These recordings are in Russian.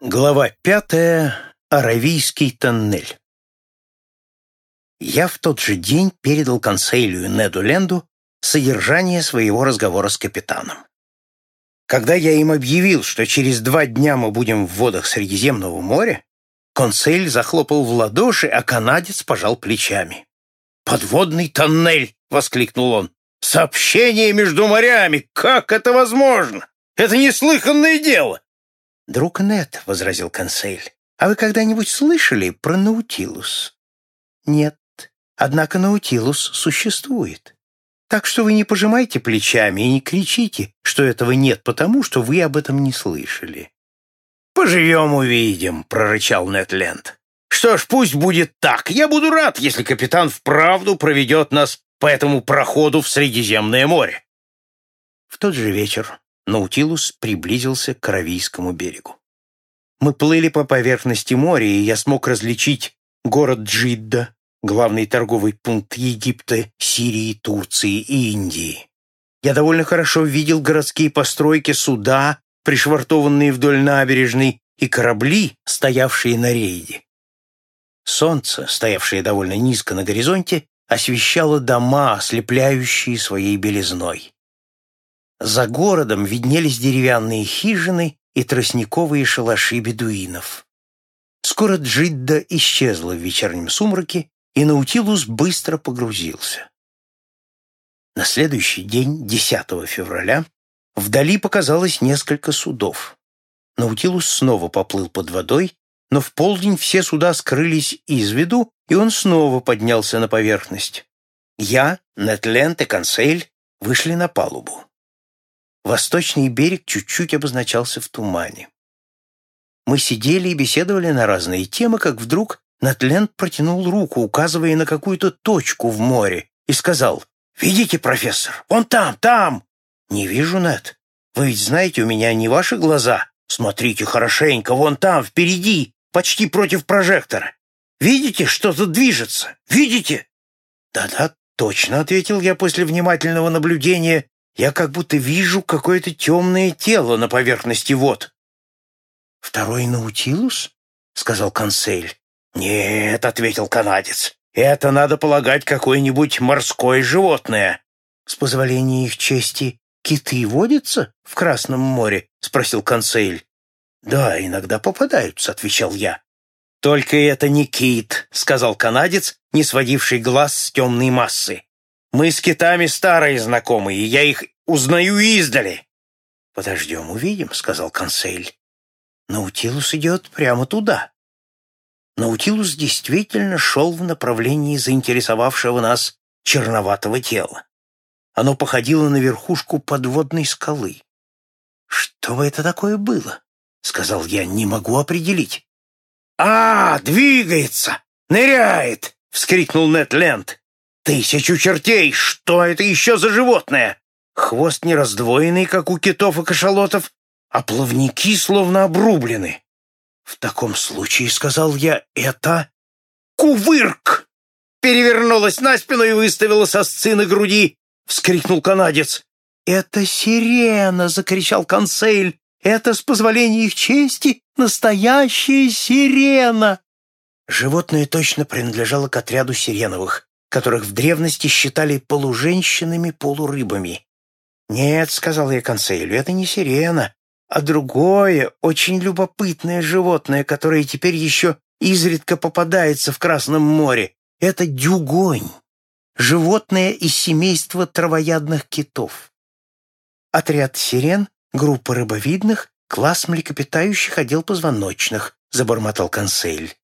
Глава пятая. Аравийский тоннель. Я в тот же день передал консейлю Неду Ленду содержание своего разговора с капитаном. Когда я им объявил, что через два дня мы будем в водах Средиземного моря, консель захлопал в ладоши, а канадец пожал плечами. «Подводный тоннель!» — воскликнул он. «Сообщение между морями! Как это возможно? Это неслыханное дело!» «Друг Нет», — возразил консель, — «а вы когда-нибудь слышали про Наутилус?» «Нет, однако Наутилус существует. Так что вы не пожимайте плечами и не кричите, что этого нет, потому что вы об этом не слышали». «Поживем, увидим», — прорычал Нетленд. «Что ж, пусть будет так. Я буду рад, если капитан вправду проведет нас по этому проходу в Средиземное море». В тот же вечер Наутилус приблизился к Аравийскому берегу. Мы плыли по поверхности моря, и я смог различить город Джидда, главный торговый пункт Египта, Сирии, Турции и Индии. Я довольно хорошо видел городские постройки, суда, пришвартованные вдоль набережной, и корабли, стоявшие на рейде. Солнце, стоявшее довольно низко на горизонте, освещало дома, ослепляющие своей белизной. За городом виднелись деревянные хижины и тростниковые шалаши бедуинов. Скоро Джидда исчезла в вечернем сумраке, и Наутилус быстро погрузился. На следующий день, 10 февраля, вдали показалось несколько судов. Наутилус снова поплыл под водой, но в полдень все суда скрылись из виду, и он снова поднялся на поверхность. Я, Нетленд и Консель вышли на палубу. Восточный берег чуть-чуть обозначался в тумане. Мы сидели и беседовали на разные темы, как вдруг Натленд протянул руку, указывая на какую-то точку в море, и сказал, «Видите, профессор, он там, там!» «Не вижу, Нет. Вы ведь знаете, у меня не ваши глаза. Смотрите хорошенько, вон там, впереди, почти против прожектора. Видите, что-то движется? Видите?» «Да-да, точно», — ответил я после внимательного наблюдения я как будто вижу какое-то темное тело на поверхности вод. «Второй Наутилус?» — сказал консель. «Нет», — ответил канадец, — «это, надо полагать, какое-нибудь морское животное». «С позволения их чести, киты водятся в Красном море?» — спросил консель. «Да, иногда попадаются», — отвечал я. «Только это не кит», — сказал канадец, не сводивший глаз с темной массы. Мы с китами старые знакомые, я их узнаю издали. Подождем, увидим, сказал консель. Наутилус идет прямо туда. Наутилус действительно шел в направлении заинтересовавшего нас черноватого тела. Оно походило на верхушку подводной скалы. «Что бы это такое было?» — сказал я, — «не могу определить». «А, двигается! Ныряет!» — вскрикнул Нед Ленд. Тысячу чертей! Что это еще за животное? Хвост не раздвоенный, как у китов и кашалотов, а плавники словно обрублены. В таком случае, — сказал я, — это кувырк! Перевернулась на спину и выставила сосцы на груди, — вскрикнул канадец. «Это сирена!» — закричал консель. «Это, с позволения их чести, настоящая сирена!» Животное точно принадлежало к отряду сиреновых которых в древности считали полуженщинами, полурыбами. «Нет», — сказал я конселю, — «это не сирена, а другое, очень любопытное животное, которое теперь еще изредка попадается в Красном море. Это дюгонь, животное из семейства травоядных китов. Отряд сирен, группа рыбовидных, класс млекопитающих, отдел позвоночных», — забормотал консель.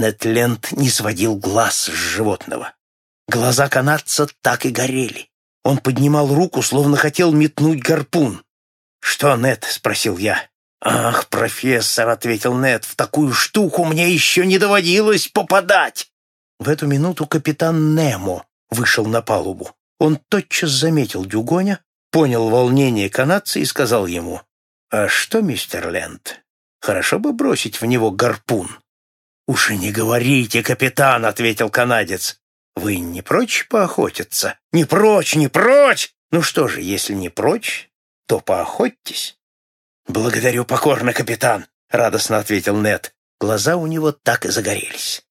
Нетленд не сводил глаз с животного. Глаза канадца так и горели. Он поднимал руку, словно хотел метнуть гарпун. «Что, Нет?» — спросил я. «Ах, профессор», — ответил Нет, — «в такую штуку мне еще не доводилось попадать». В эту минуту капитан Немо вышел на палубу. Он тотчас заметил Дюгоня, понял волнение канадца и сказал ему, «А что, мистер Ленд, хорошо бы бросить в него гарпун?» «Уж и не говорите, капитан», — ответил канадец. «Вы не прочь поохотиться?» «Не прочь, не прочь!» «Ну что же, если не прочь, то поохотьтесь». «Благодарю покорно, капитан. — радостно ответил Нед. Глаза у него так и загорелись.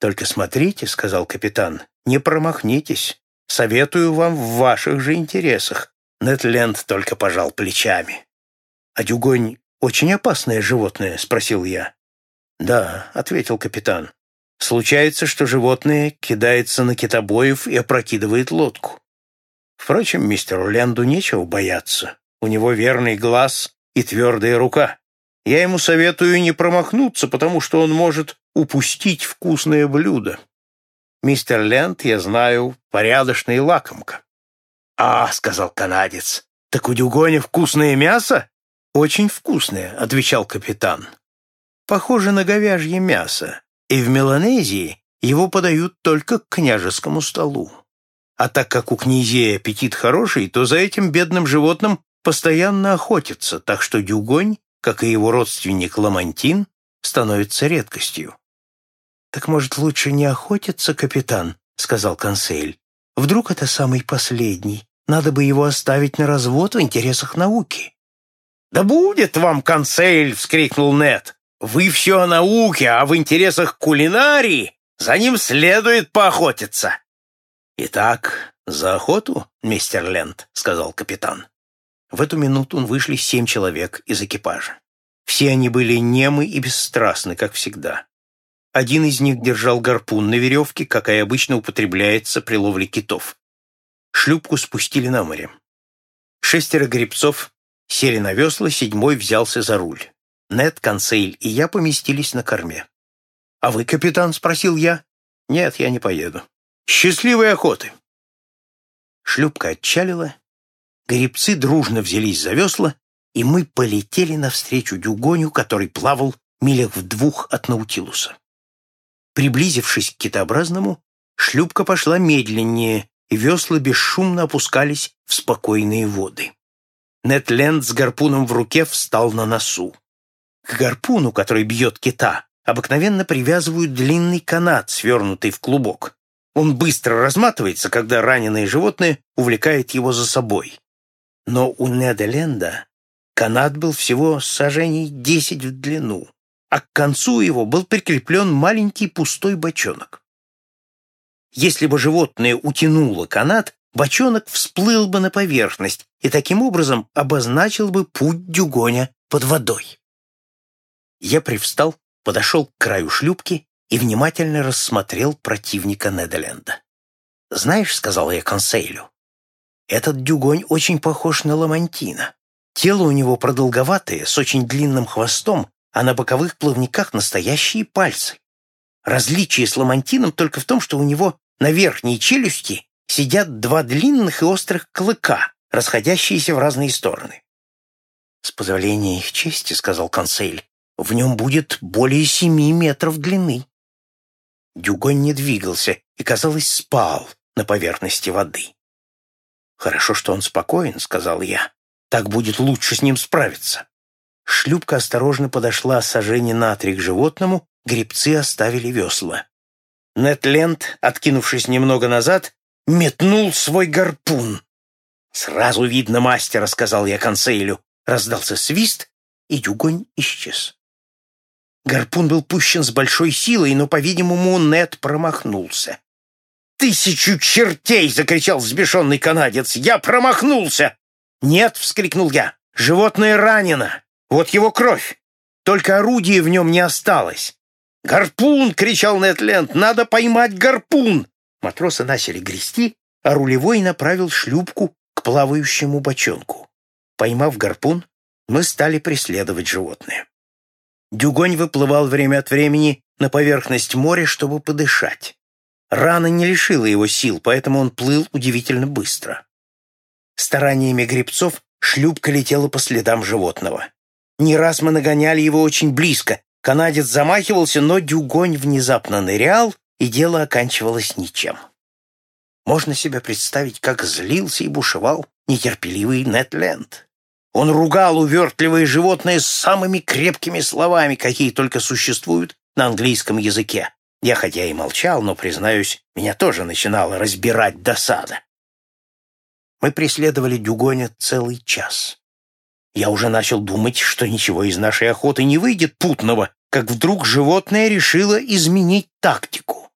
«Только смотрите», — сказал капитан, — «не промахнитесь. Советую вам в ваших же интересах». Нед Ленд только пожал плечами. «А дюгонь очень опасное животное?» — спросил я. «Да», — ответил капитан. «Случается, что животное кидается на китобоев и опрокидывает лодку. Впрочем, мистеру Ленду нечего бояться. У него верный глаз и твердая рука. Я ему советую не промахнуться, потому что он может упустить вкусное блюдо. Мистер Ленд, я знаю, порядочный лакомка. «А, — сказал канадец, — так у Дюгоня вкусное мясо?» «Очень вкусное», — отвечал капитан. «Похоже на говяжье мясо, и в Меланезии его подают только к княжескому столу. А так как у князей аппетит хороший, то за этим бедным животным постоянно охотятся, так что Дюгонь, как и его родственник Ламантин, становится редкостью. «Так, может, лучше не охотиться, капитан?» — сказал консель. «Вдруг это самый последний? Надо бы его оставить на развод в интересах науки». «Да будет вам консель!» — вскрикнул Нет. «Вы все о науке, а в интересах кулинарии за ним следует поохотиться». «Итак, за охоту, мистер Лент», — сказал капитан. В эту минуту вышли семь человек из экипажа. Все они были немы и бесстрастны, как всегда. Один из них держал гарпун на веревке, какая обычно употребляется при ловле китов. Шлюпку спустили на море. Шестеро гребцов сели на весла, седьмой взялся за руль. Нед, Консейль и я поместились на корме. «А вы, капитан?» — спросил я. «Нет, я не поеду. Счастливой охоты!» Шлюпка отчалила, гребцы дружно взялись за весла, и мы полетели навстречу дюгоню, который плавал милях в двух от Наутилуса. Приблизившись к китообразному, шлюпка пошла медленнее, и весла бесшумно опускались в спокойные воды. Нетленд с гарпуном в руке встал на носу. К гарпуну, который бьет кита, обыкновенно привязывают длинный канат, свернутый в клубок. Он быстро разматывается, когда раненое животное увлекает его за собой. Но у Неда канат был всего сажений десять в длину а к концу его был прикреплен маленький пустой бочонок. Если бы животное утянуло канат, бочонок всплыл бы на поверхность и таким образом обозначил бы путь дюгоня под водой. Я привстал, подошел к краю шлюпки и внимательно рассмотрел противника Неделенда. «Знаешь, — сказал я консейлю, — этот дюгонь очень похож на ламантина. Тело у него продолговатое, с очень длинным хвостом а на боковых плавниках настоящие пальцы. Различие с ламантином только в том, что у него на верхней челюсти сидят два длинных и острых клыка, расходящиеся в разные стороны. «С позволения их чести», — сказал консель, — «в нем будет более семи метров длины». Дюгонь не двигался и, казалось, спал на поверхности воды. «Хорошо, что он спокоен», — сказал я. «Так будет лучше с ним справиться». Шлюпка осторожно подошла сожжение на три к животному, гребцы оставили весла. Нетленд, откинувшись немного назад, метнул свой гарпун. «Сразу видно мастера», — сказал я консейлю. Раздался свист, и дюгонь исчез. Гарпун был пущен с большой силой, но, по-видимому, Нет промахнулся. «Тысячу чертей!» — закричал взбешенный канадец. «Я промахнулся!» «Нет!» — вскрикнул я. «Животное ранено! Вот его кровь. Только орудия в нем не осталось. «Гарпун!» — кричал Нетленд. «Надо поймать гарпун!» Матросы начали грести, а рулевой направил шлюпку к плавающему бочонку. Поймав гарпун, мы стали преследовать животное. Дюгонь выплывал время от времени на поверхность моря, чтобы подышать. Рана не лишила его сил, поэтому он плыл удивительно быстро. Стараниями гребцов шлюпка летела по следам животного. Не раз мы нагоняли его очень близко. Канадец замахивался, но Дюгонь внезапно нырял, и дело оканчивалось ничем. Можно себе представить, как злился и бушевал нетерпеливый Нетленд. Он ругал увертливое животное самыми крепкими словами, какие только существуют на английском языке. Я хотя и молчал, но, признаюсь, меня тоже начинала разбирать досада. Мы преследовали Дюгоня целый час. Я уже начал думать, что ничего из нашей охоты не выйдет путного, как вдруг животное решило изменить тактику.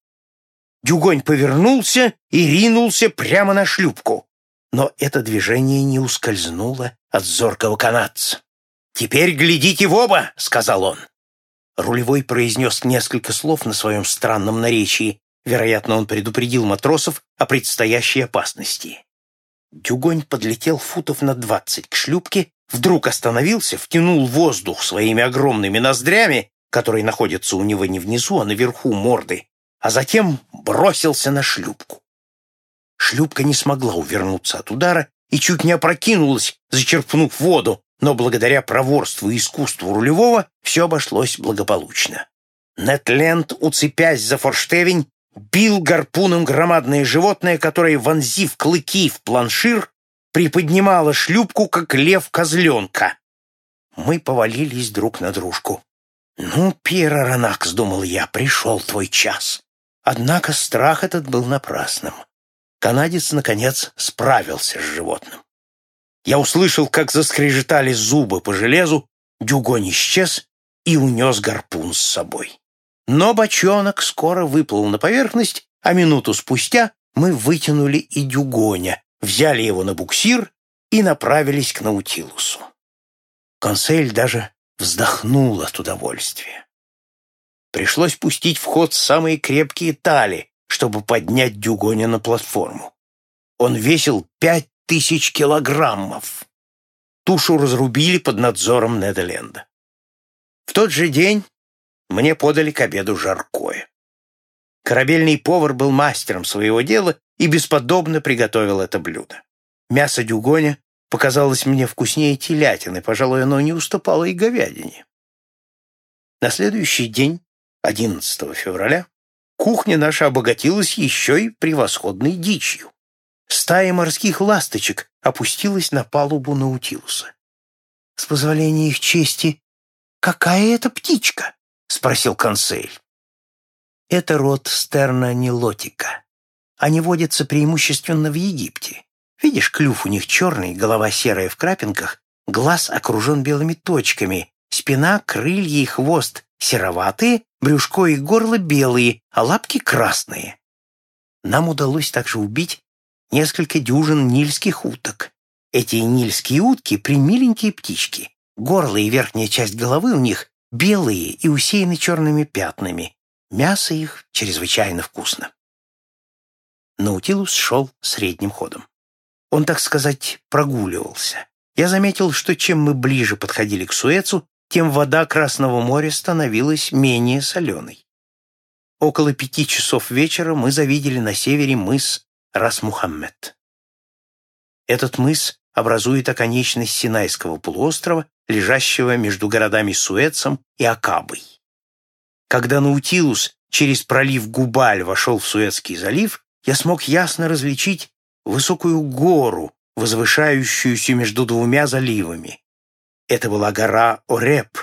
Дюгонь повернулся и ринулся прямо на шлюпку. Но это движение не ускользнуло от зоркого канадца. «Теперь глядите в оба!» — сказал он. Рулевой произнес несколько слов на своем странном наречии. Вероятно, он предупредил матросов о предстоящей опасности. Дюгонь подлетел футов на двадцать к шлюпке, вдруг остановился, втянул воздух своими огромными ноздрями, которые находятся у него не внизу, а наверху морды, а затем бросился на шлюпку. Шлюпка не смогла увернуться от удара и чуть не опрокинулась, зачерпнув воду, но благодаря проворству и искусству рулевого все обошлось благополучно. Нетленд, уцепясь за форштевень, бил гарпуном громадное животное, которое, вонзив клыки в планшир, приподнимало шлюпку, как лев козленка. Мы повалились друг на дружку. «Ну, Пьер Аронакс», — думал я, — «пришел твой час». Однако страх этот был напрасным. Канадец, наконец, справился с животным. Я услышал, как заскрежетали зубы по железу, дюгонь исчез и унес гарпун с собой. Но бочонок скоро выплыл на поверхность, а минуту спустя мы вытянули и дюгоня, взяли его на буксир и направились к Наутилусу. Консель даже вздохнул от удовольствия. Пришлось пустить в ход самые крепкие тали, чтобы поднять дюгоня на платформу. Он весил пять тысяч килограммов. Тушу разрубили под надзором Неделенда. В тот же день мне подали к обеду жаркое. Корабельный повар был мастером своего дела и бесподобно приготовил это блюдо. Мясо дюгоня показалось мне вкуснее телятины, пожалуй, оно не уступало и говядине. На следующий день, 11 февраля, кухня наша обогатилась еще и превосходной дичью. Стая морских ласточек опустилась на палубу Наутилуса. «С позволения их чести, какая это птичка?» — спросил консель. «Это род стернонилотика. Они водятся преимущественно в Египте. Видишь, клюв у них черный, голова серая в крапинках, глаз окружен белыми точками, спина, крылья и хвост сероватые, брюшко и горло белые, а лапки красные. Нам удалось также убить несколько дюжин нильских уток. Эти нильские утки — примиленькие птички. Горло и верхняя часть головы у них белые и усеяны черными пятнами. Мясо их чрезвычайно вкусно. Наутилус шел средним ходом. Он, так сказать, прогуливался. Я заметил, что чем мы ближе подходили к Суэцу, тем вода Красного моря становилась менее соленой. Около пяти часов вечера мы завидели на севере мыс Рас-Мухаммед. Этот мыс образует оконечность Синайского полуострова, лежащего между городами Суэцем и Акабой. Когда Наутилус через пролив Губаль вошел в Суэцкий залив, я смог ясно различить высокую гору, возвышающуюся между двумя заливами. Это была гора Ореп,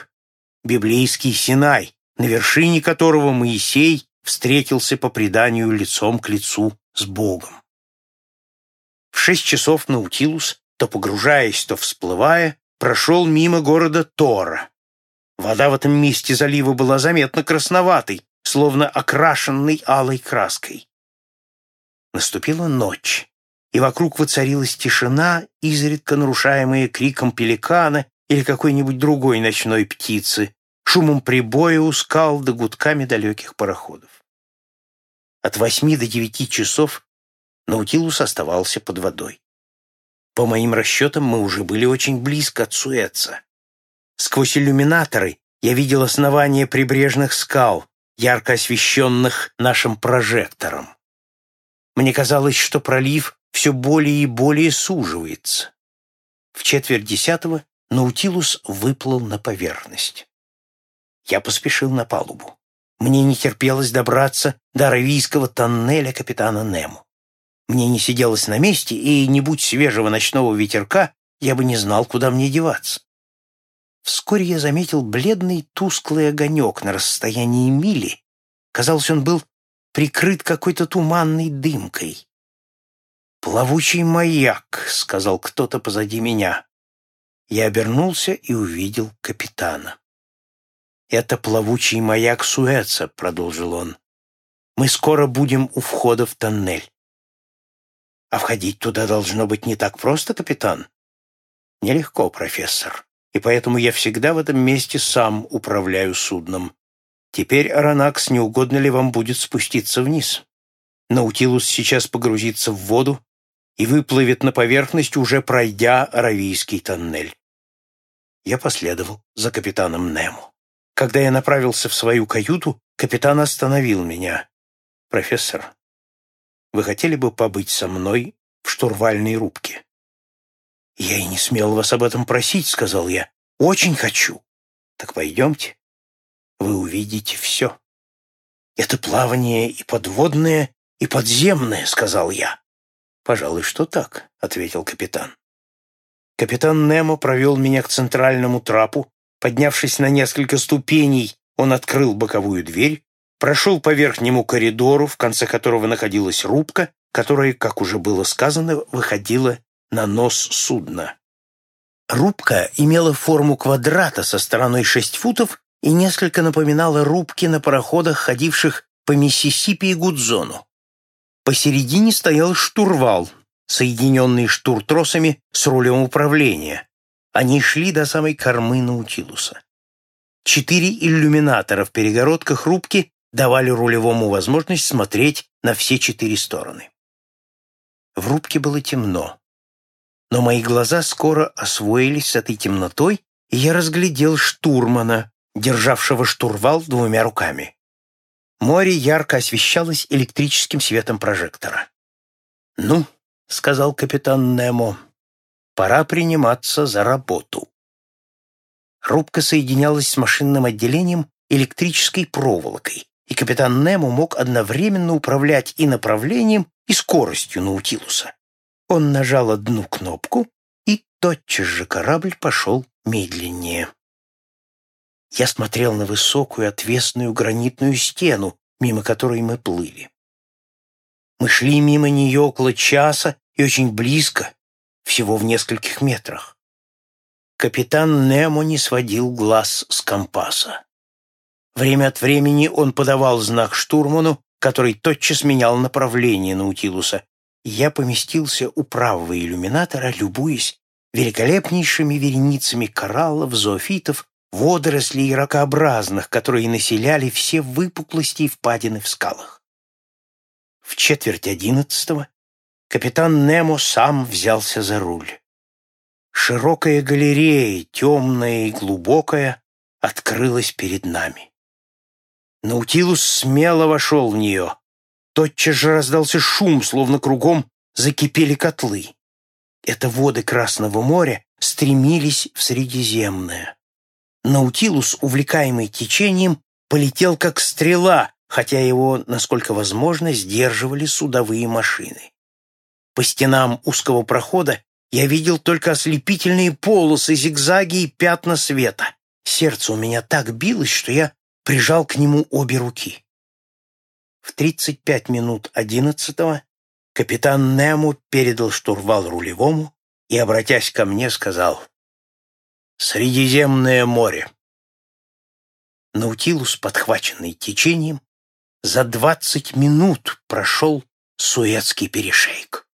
библейский Синай, на вершине которого Моисей встретился по преданию лицом к лицу с Богом. В шесть часов Наутилус, то погружаясь, то всплывая, прошел мимо города Тора. Вода в этом месте залива была заметно красноватой, словно окрашенной алой краской. Наступила ночь, и вокруг воцарилась тишина, изредка нарушаемая криком пеликана или какой-нибудь другой ночной птицы, шумом прибоя у скал да гудками далеких пароходов. От восьми до девяти часов Наутилус оставался под водой. По моим расчетам, мы уже были очень близко от Суэца. Сквозь иллюминаторы я видел основания прибрежных скал, ярко освещенных нашим прожектором. Мне казалось, что пролив все более и более суживается. В четверть десятого Наутилус выплыл на поверхность. Я поспешил на палубу. Мне не терпелось добраться до аравийского тоннеля капитана Нему. Мне не сиделось на месте, и, не будь свежего ночного ветерка, я бы не знал, куда мне деваться. Вскоре я заметил бледный тусклый огонек на расстоянии мили. Казалось, он был прикрыт какой-то туманной дымкой. «Плавучий маяк», — сказал кто-то позади меня. Я обернулся и увидел капитана. «Это плавучий маяк Суэца», — продолжил он. «Мы скоро будем у входа в тоннель». «А входить туда должно быть не так просто, капитан?» «Нелегко, профессор, и поэтому я всегда в этом месте сам управляю судном. Теперь, Аронакс, не угодно ли вам будет спуститься вниз? Наутилус сейчас погрузится в воду и выплывет на поверхность, уже пройдя Аравийский тоннель». Я последовал за капитаном Немо. Когда я направился в свою каюту, капитан остановил меня. «Профессор, вы хотели бы побыть со мной в штурвальной рубке?» «Я и не смел вас об этом просить», — сказал я. «Очень хочу». «Так пойдемте. Вы увидите все». «Это плавание и подводное, и подземное», — сказал я. «Пожалуй, что так», — ответил капитан. Капитан Немо провел меня к центральному трапу, Поднявшись на несколько ступеней, он открыл боковую дверь, прошел по верхнему коридору, в конце которого находилась рубка, которая, как уже было сказано, выходила на нос судна. Рубка имела форму квадрата со стороной 6 футов и несколько напоминала рубки на пароходах, ходивших по Миссисипи и Гудзону. Посередине стоял штурвал, соединенный штуртросами с рулем управления, они шли до самой кормы Наутилуса. Четыре иллюминатора в перегородках рубки давали рулевому возможность смотреть на все четыре стороны. В рубке было темно, но мои глаза скоро освоились с этой темнотой, и я разглядел штурмана, державшего штурвал двумя руками. Море ярко освещалось электрическим светом прожектора. «Ну», — сказал капитан Немо, — Пора приниматься за работу. Рубка соединялась с машинным отделением электрической проволокой, и капитан Немо мог одновременно управлять и направлением, и скоростью Наутилуса. Он нажал одну кнопку, и тотчас же корабль пошел медленнее. Я смотрел на высокую отвесную гранитную стену, мимо которой мы плыли. Мы шли мимо нее около часа и очень близко, всего в нескольких метрах. Капитан Немо не сводил глаз с компаса. Время от времени он подавал знак штурману, который тотчас менял направление Наутилуса. Я поместился у правого иллюминатора, любуясь великолепнейшими вереницами кораллов, зоофитов, водорослей и ракообразных, которые населяли все выпуклости и впадины в скалах. В четверть одиннадцатого капитан Немо сам взялся за руль. Широкая галерея, темная и глубокая, открылась перед нами. Наутилус смело вошел в нее. Тотчас же раздался шум, словно кругом закипели котлы. Это воды Красного моря стремились в Средиземное. Наутилус, увлекаемый течением, полетел как стрела, хотя его, насколько возможно, сдерживали судовые машины. По стенам узкого прохода я видел только ослепительные полосы, зигзаги и пятна света. Сердце у меня так билось, что я прижал к нему обе руки. В 35 минут одиннадцатого капитан Нему передал штурвал рулевому и, обратясь ко мне, сказал «Средиземное море». Наутилус, подхваченный течением, за двадцать минут прошел Суэцкий перешейк.